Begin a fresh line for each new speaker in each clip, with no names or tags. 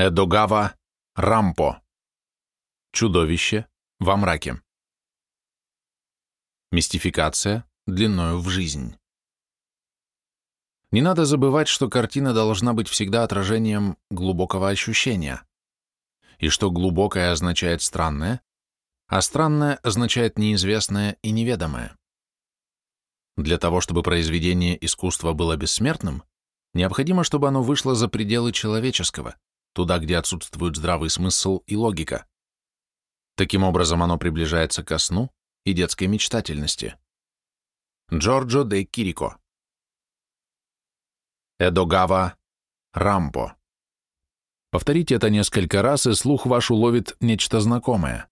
Эдогава Рампо. Чудовище во мраке. Мистификация длиною в жизнь. Не надо забывать, что картина должна быть всегда отражением глубокого ощущения, и что глубокое означает странное, а странное означает неизвестное и неведомое. Для того, чтобы произведение искусства было бессмертным, необходимо, чтобы оно вышло за пределы человеческого – туда, где отсутствуют здравый смысл и логика. Таким образом, оно приближается ко сну и детской мечтательности. Джорджо де Кирико Эдогава Рампо Повторите это несколько раз, и слух ваш уловит нечто знакомое.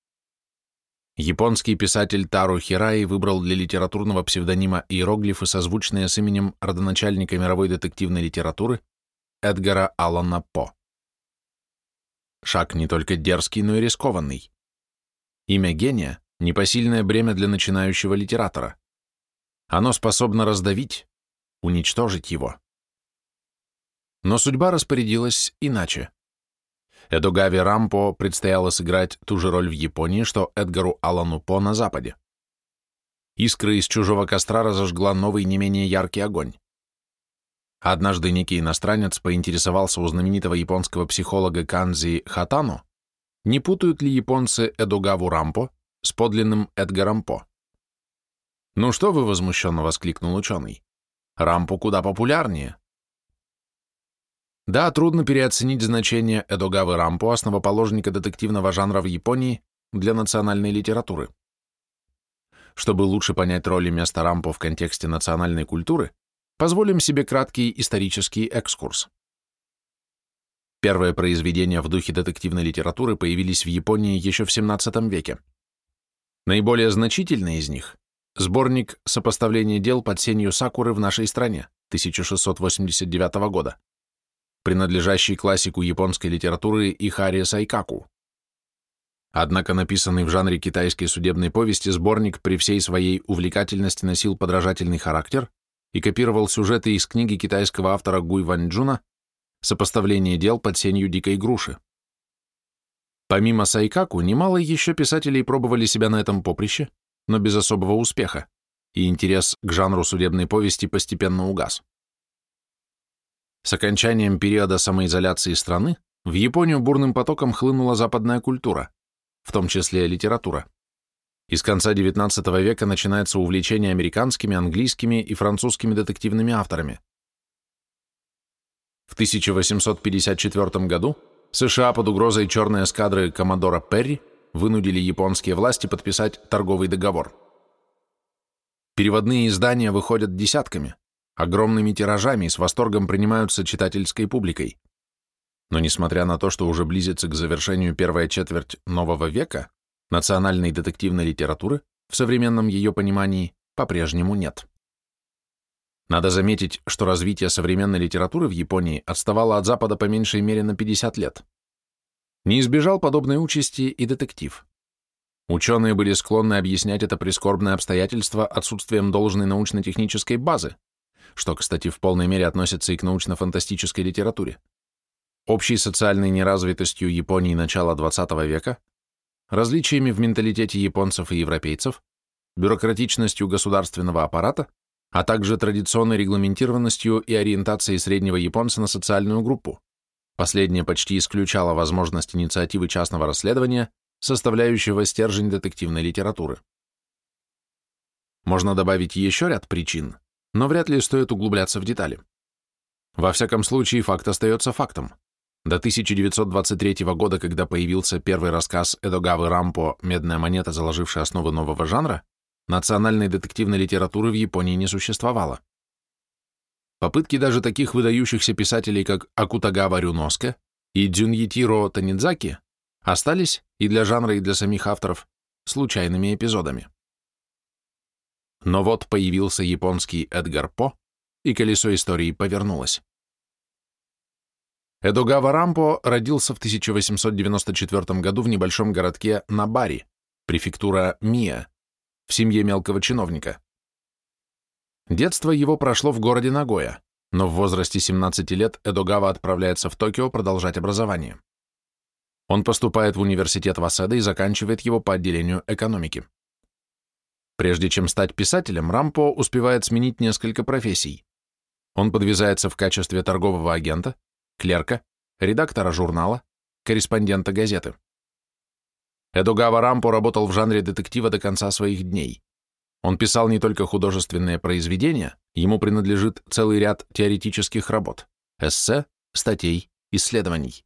Японский писатель Тару Хираи выбрал для литературного псевдонима иероглифы, созвучные с именем родоначальника мировой детективной литературы Эдгара Аллана По. Шаг не только дерзкий, но и рискованный. Имя гения — непосильное бремя для начинающего литератора. Оно способно раздавить, уничтожить его. Но судьба распорядилась иначе. Эдогави Рампо предстояло сыграть ту же роль в Японии, что Эдгару Аллану По на Западе. Искра из чужого костра разожгла новый не менее яркий огонь. Однажды некий иностранец поинтересовался у знаменитого японского психолога Канзи Хатану, не путают ли японцы Эдогаву Рампо с подлинным Эдгаром По. «Ну что вы?» — возмущенно воскликнул ученый. «Рампо куда популярнее». Да, трудно переоценить значение Эдогавы Рампо, основоположника детективного жанра в Японии, для национальной литературы. Чтобы лучше понять роль и место Рампо в контексте национальной культуры, Позволим себе краткий исторический экскурс. Первые произведения в духе детективной литературы появились в Японии еще в XVII веке. Наиболее значительный из них – сборник «Сопоставление дел под сенью Сакуры в нашей стране» 1689 года, принадлежащий классику японской литературы Ихари Сайкаку. Однако написанный в жанре китайской судебной повести сборник при всей своей увлекательности носил подражательный характер и копировал сюжеты из книги китайского автора Гуй Ваньчжуна «Сопоставление дел под сенью дикой груши». Помимо Сайкаку, немало еще писателей пробовали себя на этом поприще, но без особого успеха, и интерес к жанру судебной повести постепенно угас. С окончанием периода самоизоляции страны в Японию бурным потоком хлынула западная культура, в том числе литература. И с конца XIX века начинается увлечение американскими, английскими и французскими детективными авторами. В 1854 году США под угрозой черной эскадры Коммодора Перри вынудили японские власти подписать торговый договор. Переводные издания выходят десятками, огромными тиражами и с восторгом принимаются читательской публикой. Но несмотря на то, что уже близится к завершению первая четверть нового века, Национальной детективной литературы в современном ее понимании по-прежнему нет. Надо заметить, что развитие современной литературы в Японии отставало от Запада по меньшей мере на 50 лет. Не избежал подобной участи и детектив. Ученые были склонны объяснять это прискорбное обстоятельство отсутствием должной научно-технической базы, что, кстати, в полной мере относится и к научно-фантастической литературе. Общей социальной неразвитостью Японии начала XX века различиями в менталитете японцев и европейцев, бюрократичностью государственного аппарата, а также традиционной регламентированностью и ориентацией среднего японца на социальную группу. Последнее почти исключало возможность инициативы частного расследования, составляющего стержень детективной литературы. Можно добавить еще ряд причин, но вряд ли стоит углубляться в детали. Во всяком случае, факт остается фактом. До 1923 года, когда появился первый рассказ Эдогавы Рампо «Медная монета, заложившая основы нового жанра», национальной детективной литературы в Японии не существовало. Попытки даже таких выдающихся писателей, как Акутагава Рюноске и Дзюньитиро Танидзаки, остались и для жанра, и для самих авторов случайными эпизодами. Но вот появился японский Эдгар По, и колесо истории повернулось. Эдогава Рампо родился в 1894 году в небольшом городке Набари, префектура Мия, в семье мелкого чиновника. Детство его прошло в городе Нагоя, но в возрасте 17 лет Эдогава отправляется в Токио продолжать образование. Он поступает в университет Васеда и заканчивает его по отделению экономики. Прежде чем стать писателем, Рампо успевает сменить несколько профессий. Он подвязается в качестве торгового агента, клерка, редактора журнала, корреспондента газеты. Эдугава Рампо работал в жанре детектива до конца своих дней. Он писал не только художественные произведения, ему принадлежит целый ряд теоретических работ, эссе, статей, исследований.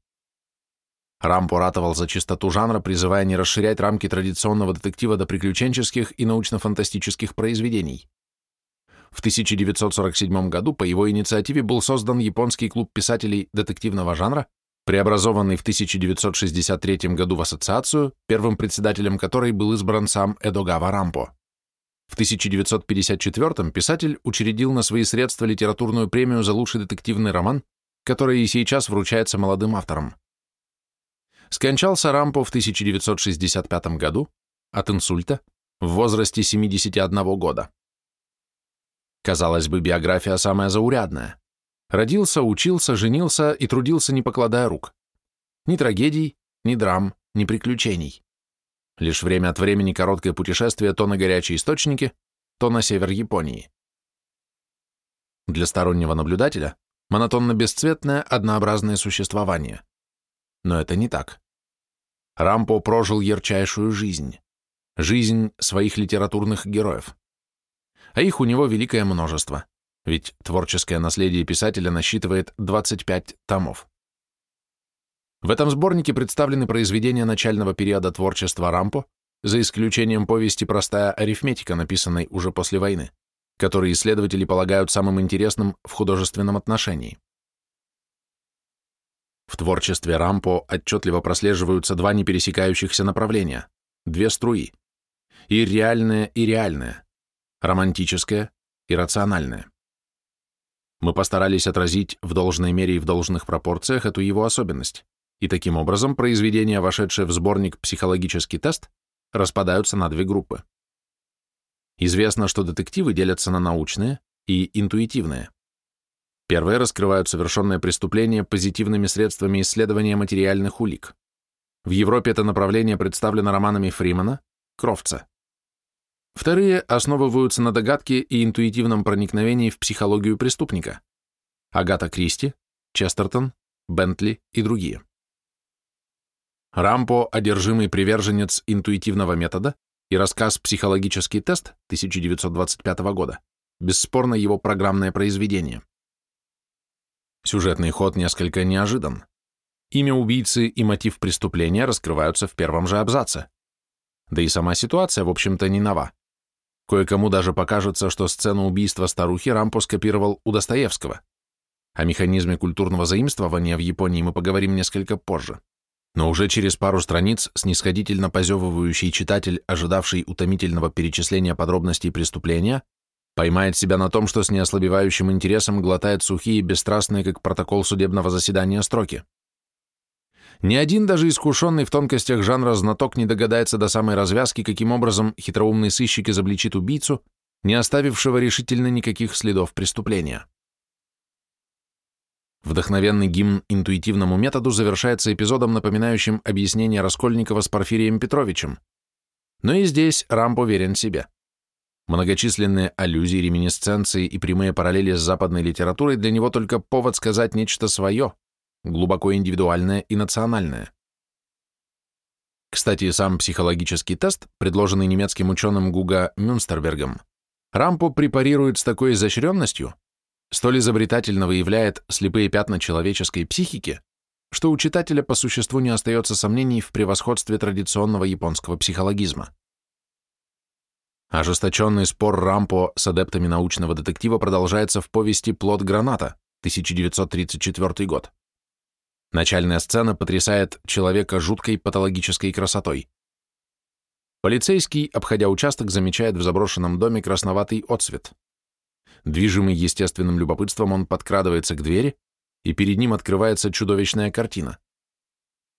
Рампо ратовал за чистоту жанра, призывая не расширять рамки традиционного детектива до приключенческих и научно-фантастических произведений. В 1947 году по его инициативе был создан японский клуб писателей детективного жанра, преобразованный в 1963 году в ассоциацию, первым председателем которой был избран сам Эдогава Рампо. В 1954 писатель учредил на свои средства литературную премию за лучший детективный роман, которая и сейчас вручается молодым авторам. Скончался Рампо в 1965 году от инсульта в возрасте 71 года. Казалось бы, биография самая заурядная. Родился, учился, женился и трудился, не покладая рук. Ни трагедий, ни драм, ни приключений. Лишь время от времени короткое путешествие то на горячие источники, то на север Японии. Для стороннего наблюдателя монотонно-бесцветное, однообразное существование. Но это не так. Рампо прожил ярчайшую жизнь. Жизнь своих литературных героев. А их у него великое множество, ведь творческое наследие писателя насчитывает 25 томов. В этом сборнике представлены произведения начального периода творчества Рампо, за исключением повести «Простая арифметика», написанной уже после войны, которые исследователи полагают самым интересным в художественном отношении. В творчестве Рампо отчетливо прослеживаются два непересекающихся направления, две струи. И реальное, и реальное, романтическое и рациональное. Мы постарались отразить в должной мере и в должных пропорциях эту его особенность, и таким образом произведения, вошедшие в сборник «Психологический тест», распадаются на две группы. Известно, что детективы делятся на научные и интуитивные. Первые раскрывают совершенное преступление позитивными средствами исследования материальных улик. В Европе это направление представлено романами Фримана, Кровца. Вторые основываются на догадке и интуитивном проникновении в психологию преступника. Агата Кристи, Честертон, Бентли и другие. Рампо – одержимый приверженец интуитивного метода, и рассказ «Психологический тест» 1925 года – бесспорно его программное произведение. Сюжетный ход несколько неожидан. Имя убийцы и мотив преступления раскрываются в первом же абзаце. Да и сама ситуация, в общем-то, не нова. Кое-кому даже покажется, что сцену убийства старухи Рампо скопировал у Достоевского. О механизме культурного заимствования в Японии мы поговорим несколько позже. Но уже через пару страниц снисходительно позевывающий читатель, ожидавший утомительного перечисления подробностей преступления, Поймает себя на том, что с неослабевающим интересом глотает сухие, бесстрастные, как протокол судебного заседания, строки. Ни один даже искушенный в тонкостях жанра знаток не догадается до самой развязки, каким образом хитроумный сыщик изобличит убийцу, не оставившего решительно никаких следов преступления. Вдохновенный гимн интуитивному методу завершается эпизодом, напоминающим объяснение Раскольникова с Порфирием Петровичем. Но и здесь Рамп уверен себе. Многочисленные аллюзии, реминисценции и прямые параллели с западной литературой для него только повод сказать нечто свое, глубоко индивидуальное и национальное. Кстати, сам психологический тест, предложенный немецким ученым Гуга Мюнстербергом, Рампо препарирует с такой изощренностью, столь изобретательно выявляет слепые пятна человеческой психики, что у читателя по существу не остается сомнений в превосходстве традиционного японского психологизма. Ожесточенный спор Рампо с адептами научного детектива продолжается в повести «Плод граната» 1934 год. Начальная сцена потрясает человека жуткой патологической красотой. Полицейский, обходя участок, замечает в заброшенном доме красноватый отсвет. Движимый естественным любопытством, он подкрадывается к двери, и перед ним открывается чудовищная картина.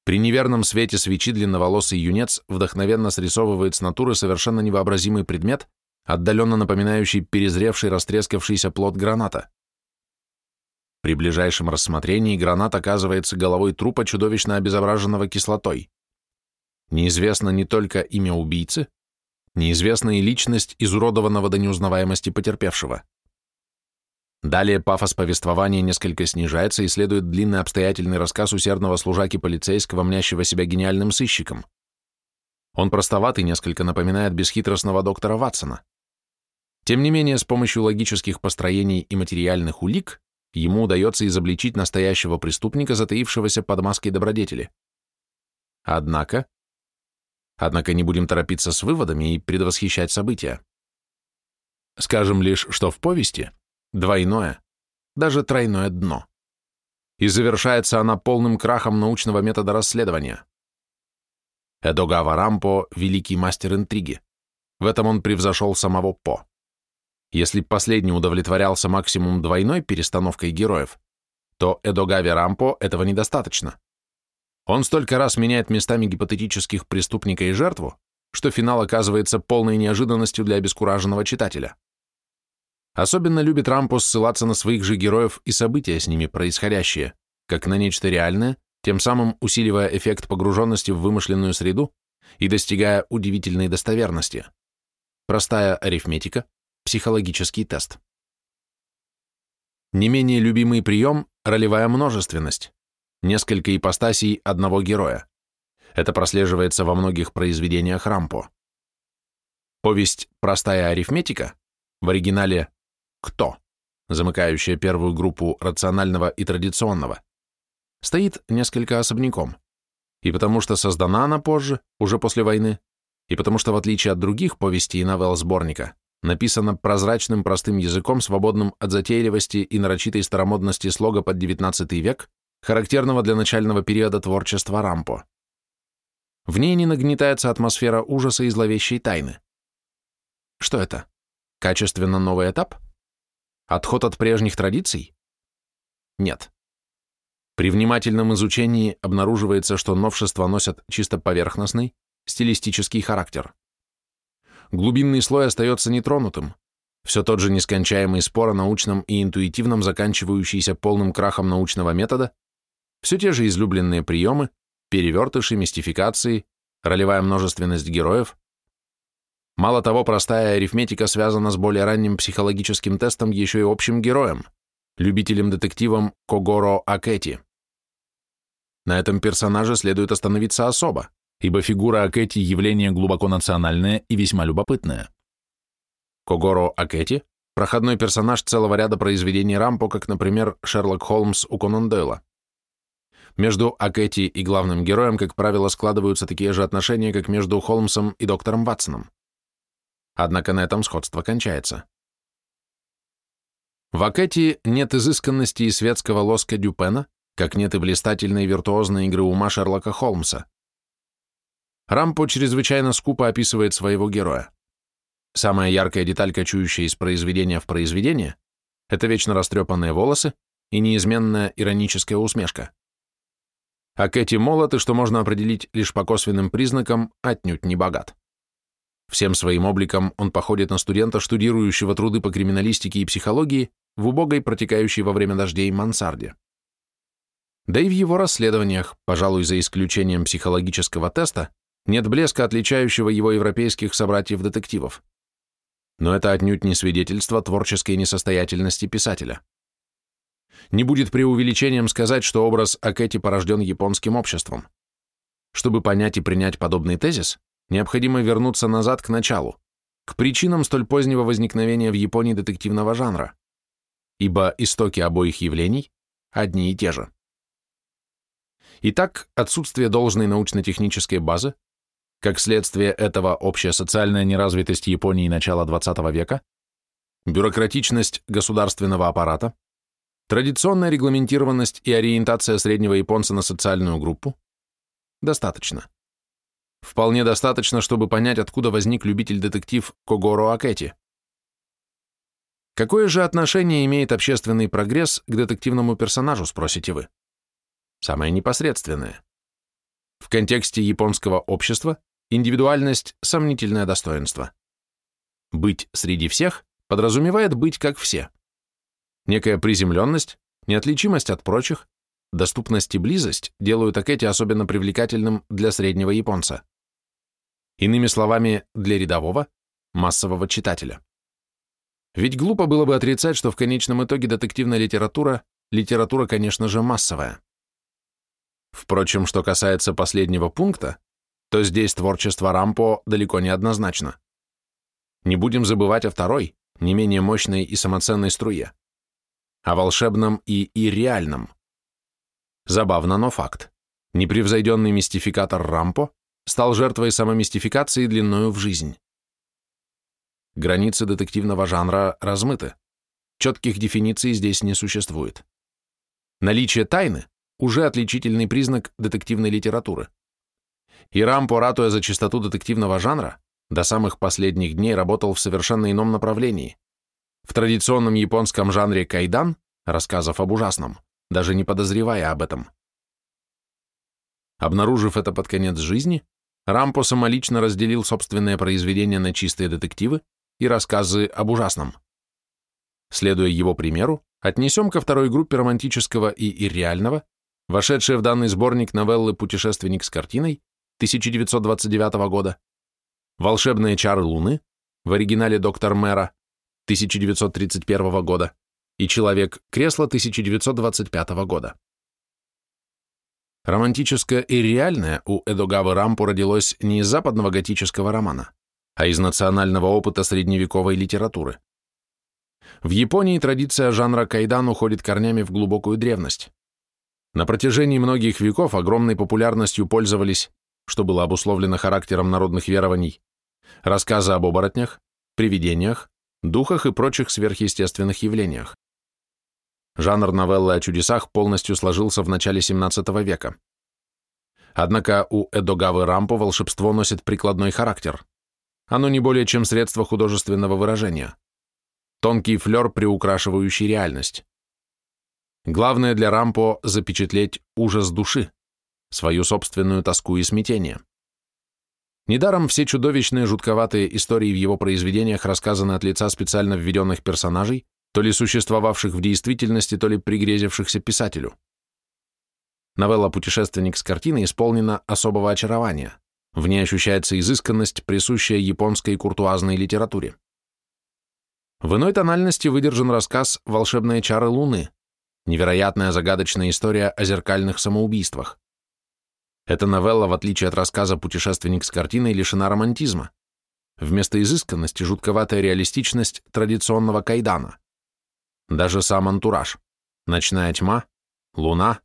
При неверном свете свечи длинноволосый юнец вдохновенно срисовывает с натуры совершенно невообразимый предмет, отдаленно напоминающий перезревший растрескавшийся плод граната. При ближайшем рассмотрении гранат оказывается головой трупа, чудовищно обезображенного кислотой. Неизвестно не только имя убийцы, неизвестна и личность изуродованного до неузнаваемости потерпевшего. Далее пафос повествования несколько снижается и следует длинный обстоятельный рассказ усердного служаки полицейского, мнящего себя гениальным сыщиком. Он простоват и несколько напоминает бесхитростного доктора Ватсона. Тем не менее, с помощью логических построений и материальных улик ему удается изобличить настоящего преступника, затаившегося под маской добродетели. Однако, однако не будем торопиться с выводами и предвосхищать события. Скажем лишь, что в повести двойное, даже тройное дно. И завершается она полным крахом научного метода расследования. Эдогава Рампо – великий мастер интриги. В этом он превзошел самого По. Если последний удовлетворялся максимум двойной перестановкой героев, то Эдогаве Рампо этого недостаточно. Он столько раз меняет местами гипотетических преступника и жертву, что финал оказывается полной неожиданностью для обескураженного читателя. Особенно любит Рампо ссылаться на своих же героев и события с ними происходящие, как на нечто реальное, тем самым усиливая эффект погруженности в вымышленную среду и достигая удивительной достоверности. Простая арифметика, психологический тест. Не менее любимый прием – ролевая множественность, несколько ипостасей одного героя. Это прослеживается во многих произведениях Рампо. Повесть «Простая арифметика» в оригинале кто, замыкающая первую группу рационального и традиционного, стоит несколько особняком. И потому что создана она позже, уже после войны, и потому что, в отличие от других повестей и новелл сборника, написана прозрачным простым языком, свободным от затейливости и нарочитой старомодности слога под XIX век, характерного для начального периода творчества Рампо. В ней не нагнетается атмосфера ужаса и зловещей тайны. Что это? Качественно новый этап? Отход от прежних традиций? Нет. При внимательном изучении обнаруживается, что новшества носят чисто поверхностный, стилистический характер. Глубинный слой остается нетронутым. Все тот же нескончаемый спор о научном и интуитивном, заканчивающийся полным крахом научного метода, все те же излюбленные приемы, перевертыши, мистификации, ролевая множественность героев, Мало того, простая арифметика связана с более ранним психологическим тестом еще и общим героем, любителем-детективом Когоро Акети. На этом персонаже следует остановиться особо, ибо фигура Акети – явление глубоко национальное и весьма любопытное. Когоро Акети – проходной персонаж целого ряда произведений Рампо, как, например, Шерлок Холмс у Конан Дойла. Между Акети и главным героем, как правило, складываются такие же отношения, как между Холмсом и доктором Ватсоном. Однако на этом сходство кончается. В Акете нет изысканности и светского лоска Дюпена, как нет и блистательной виртуозной игры ума Шерлока Холмса. Рампо чрезвычайно скупо описывает своего героя. Самая яркая деталь, кочующая из произведения в произведение, это вечно растрепанные волосы и неизменная ироническая усмешка. А Кэти молод, и что можно определить лишь по косвенным признакам, отнюдь не богат. Всем своим обликом он походит на студента, штудирующего труды по криминалистике и психологии в убогой, протекающей во время дождей мансарде. Да и в его расследованиях, пожалуй, за исключением психологического теста, нет блеска, отличающего его европейских собратьев-детективов. Но это отнюдь не свидетельство творческой несостоятельности писателя. Не будет преувеличением сказать, что образ Акэти порожден японским обществом. Чтобы понять и принять подобный тезис, необходимо вернуться назад к началу, к причинам столь позднего возникновения в Японии детективного жанра, ибо истоки обоих явлений одни и те же. Итак, отсутствие должной научно-технической базы, как следствие этого общая социальная неразвитость Японии начала XX века, бюрократичность государственного аппарата, традиционная регламентированность и ориентация среднего японца на социальную группу – достаточно. Вполне достаточно, чтобы понять, откуда возник любитель-детектив Когоро Акети. Какое же отношение имеет общественный прогресс к детективному персонажу, спросите вы? Самое непосредственное. В контексте японского общества индивидуальность – сомнительное достоинство. Быть среди всех подразумевает быть как все. Некая приземленность, неотличимость от прочих, доступность и близость делают Акэти особенно привлекательным для среднего японца. Иными словами, для рядового, массового читателя. Ведь глупо было бы отрицать, что в конечном итоге детективная литература – литература, конечно же, массовая. Впрочем, что касается последнего пункта, то здесь творчество Рампо далеко не однозначно. Не будем забывать о второй, не менее мощной и самоценной струе, о волшебном и ирреальном. Забавно, но факт. Непревзойденный мистификатор Рампо стал жертвой самомистификации длиною в жизнь. Границы детективного жанра размыты. Четких дефиниций здесь не существует. Наличие тайны – уже отличительный признак детективной литературы. И Рампо, ратуя за чистоту детективного жанра, до самых последних дней работал в совершенно ином направлении. В традиционном японском жанре кайдан, рассказов об ужасном, даже не подозревая об этом. Обнаружив это под конец жизни, Рампо самолично разделил собственное произведение на чистые детективы и рассказы об ужасном. Следуя его примеру, отнесем ко второй группе романтического и ирреального, вошедшие в данный сборник новеллы «Путешественник с картиной» 1929 года, «Волшебные чары Луны» в оригинале «Доктор Мэра» 1931 года и «Человек-кресло» 1925 года. Романтическое и реальное у Эдогавы Рампу родилось не из западного готического романа, а из национального опыта средневековой литературы. В Японии традиция жанра кайдан уходит корнями в глубокую древность. На протяжении многих веков огромной популярностью пользовались, что было обусловлено характером народных верований, рассказы об оборотнях, привидениях, духах и прочих сверхъестественных явлениях. Жанр новеллы о чудесах полностью сложился в начале XVII века. Однако у Эдогавы Рампо волшебство носит прикладной характер. Оно не более чем средство художественного выражения. Тонкий флер, приукрашивающий реальность. Главное для Рампо – запечатлеть ужас души, свою собственную тоску и смятение. Недаром все чудовищные жутковатые истории в его произведениях рассказаны от лица специально введенных персонажей, то ли существовавших в действительности, то ли пригрезившихся писателю. Новелла «Путешественник с картиной» исполнена особого очарования. В ней ощущается изысканность, присущая японской куртуазной литературе. В иной тональности выдержан рассказ «Волшебные чары Луны», невероятная загадочная история о зеркальных самоубийствах. Эта новелла, в отличие от рассказа «Путешественник с картиной», лишена романтизма. Вместо изысканности – жутковатая реалистичность традиционного кайдана. Даже сам антураж, ночная тьма, луна,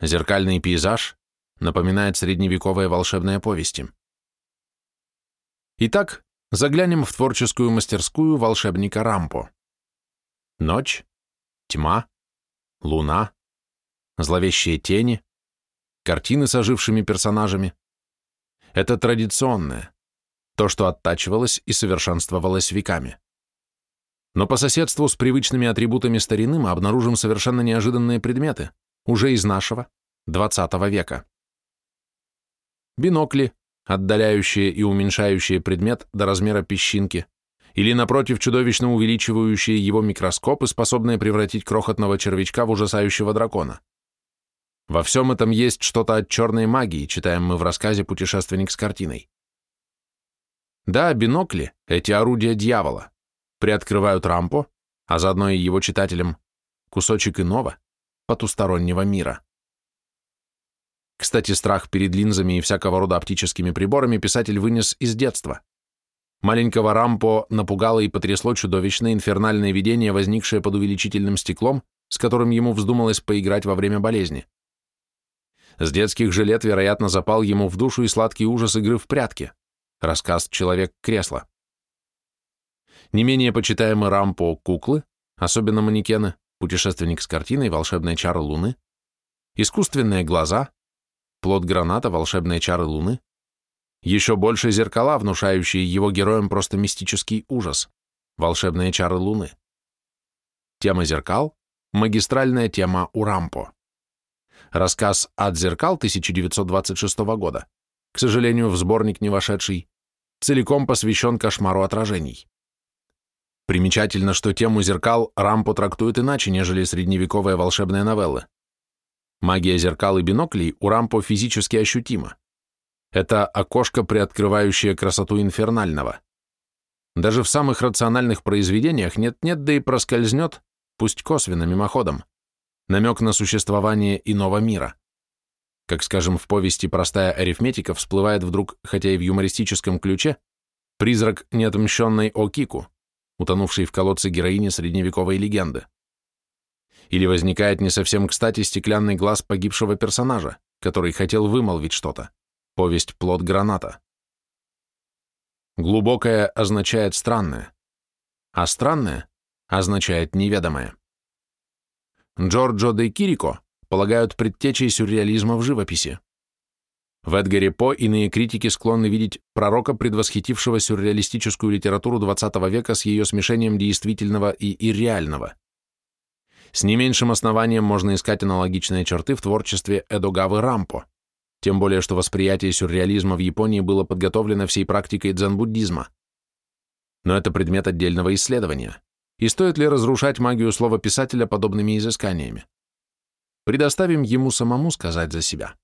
зеркальный пейзаж напоминает средневековые волшебные повести. Итак, заглянем в творческую мастерскую волшебника Рампо. Ночь, тьма, луна, зловещие тени, картины с ожившими персонажами. Это традиционное, то, что оттачивалось и совершенствовалось веками. Но по соседству с привычными атрибутами старины мы обнаружим совершенно неожиданные предметы, уже из нашего, 20 века. Бинокли, отдаляющие и уменьшающие предмет до размера песчинки, или, напротив, чудовищно увеличивающие его микроскопы, способные превратить крохотного червячка в ужасающего дракона. Во всем этом есть что-то от черной магии, читаем мы в рассказе «Путешественник с картиной». Да, бинокли — эти орудия дьявола, приоткрывают рампо, а заодно и его читателям кусочек иного, потустороннего мира. Кстати, страх перед линзами и всякого рода оптическими приборами писатель вынес из детства. Маленького Рампо напугало и потрясло чудовищное инфернальное видение, возникшее под увеличительным стеклом, с которым ему вздумалось поиграть во время болезни. С детских же лет, вероятно, запал ему в душу и сладкий ужас игры в прятки. Рассказ «Человек-кресло». Не менее почитаемый Рампо куклы, особенно манекены, путешественник с картиной, волшебные чары Луны, искусственные глаза, плод граната, волшебные чары Луны, еще больше зеркала, внушающие его героям просто мистический ужас, волшебные чары Луны. Тема зеркал – магистральная тема у Рампо. Рассказ «От зеркал» 1926 года, к сожалению, в сборник не вошедший, целиком посвящен кошмару отражений. Примечательно, что тему зеркал Рампо трактует иначе, нежели средневековые волшебные новеллы. Магия зеркал и биноклей у Рампо физически ощутима. Это окошко, приоткрывающее красоту инфернального. Даже в самых рациональных произведениях нет-нет, да и проскользнет, пусть косвенно, мимоходом, намек на существование иного мира. Как, скажем, в повести «Простая арифметика» всплывает вдруг, хотя и в юмористическом ключе, призрак неотмщенной Окику, утонувшей в колодце героини средневековой легенды. Или возникает не совсем кстати стеклянный глаз погибшего персонажа, который хотел вымолвить что-то. Повесть «Плод граната». Глубокое означает странное, а странное означает неведомое. Джорджо де Кирико полагают предтечей сюрреализма в живописи. В Эдгаре По иные критики склонны видеть пророка, предвосхитившего сюрреалистическую литературу XX века с ее смешением действительного и ирреального. С не меньшим основанием можно искать аналогичные черты в творчестве Эдогавы Рампо, тем более что восприятие сюрреализма в Японии было подготовлено всей практикой дзен-буддизма. Но это предмет отдельного исследования. И стоит ли разрушать магию слова писателя подобными изысканиями? Предоставим ему самому сказать за себя.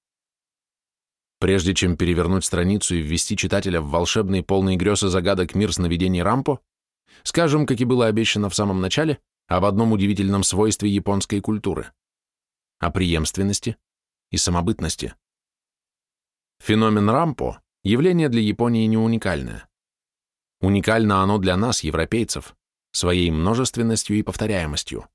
Прежде чем перевернуть страницу и ввести читателя в волшебный, полный грез и загадок мир сновидений Рампо, скажем, как и было обещано в самом начале, об одном удивительном свойстве японской культуры – о преемственности и самобытности. Феномен Рампо – явление для Японии не уникальное. Уникально оно для нас, европейцев, своей множественностью и повторяемостью.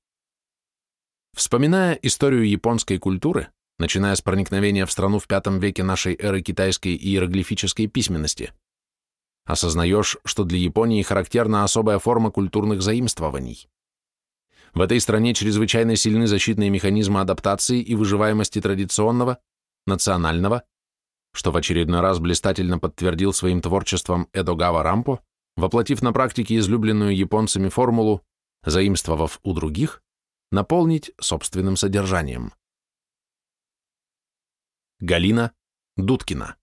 Вспоминая историю японской культуры, начиная с проникновения в страну в V веке нашей эры китайской иероглифической письменности, осознаешь, что для Японии характерна особая форма культурных заимствований. В этой стране чрезвычайно сильны защитные механизмы адаптации и выживаемости традиционного, национального что в очередной раз блистательно подтвердил своим творчеством Эдогава Рампо, воплотив на практике излюбленную японцами формулу, заимствовав у других, наполнить собственным содержанием. Галина Дудкина